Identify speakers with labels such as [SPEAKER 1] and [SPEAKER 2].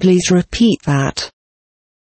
[SPEAKER 1] Please repeat that.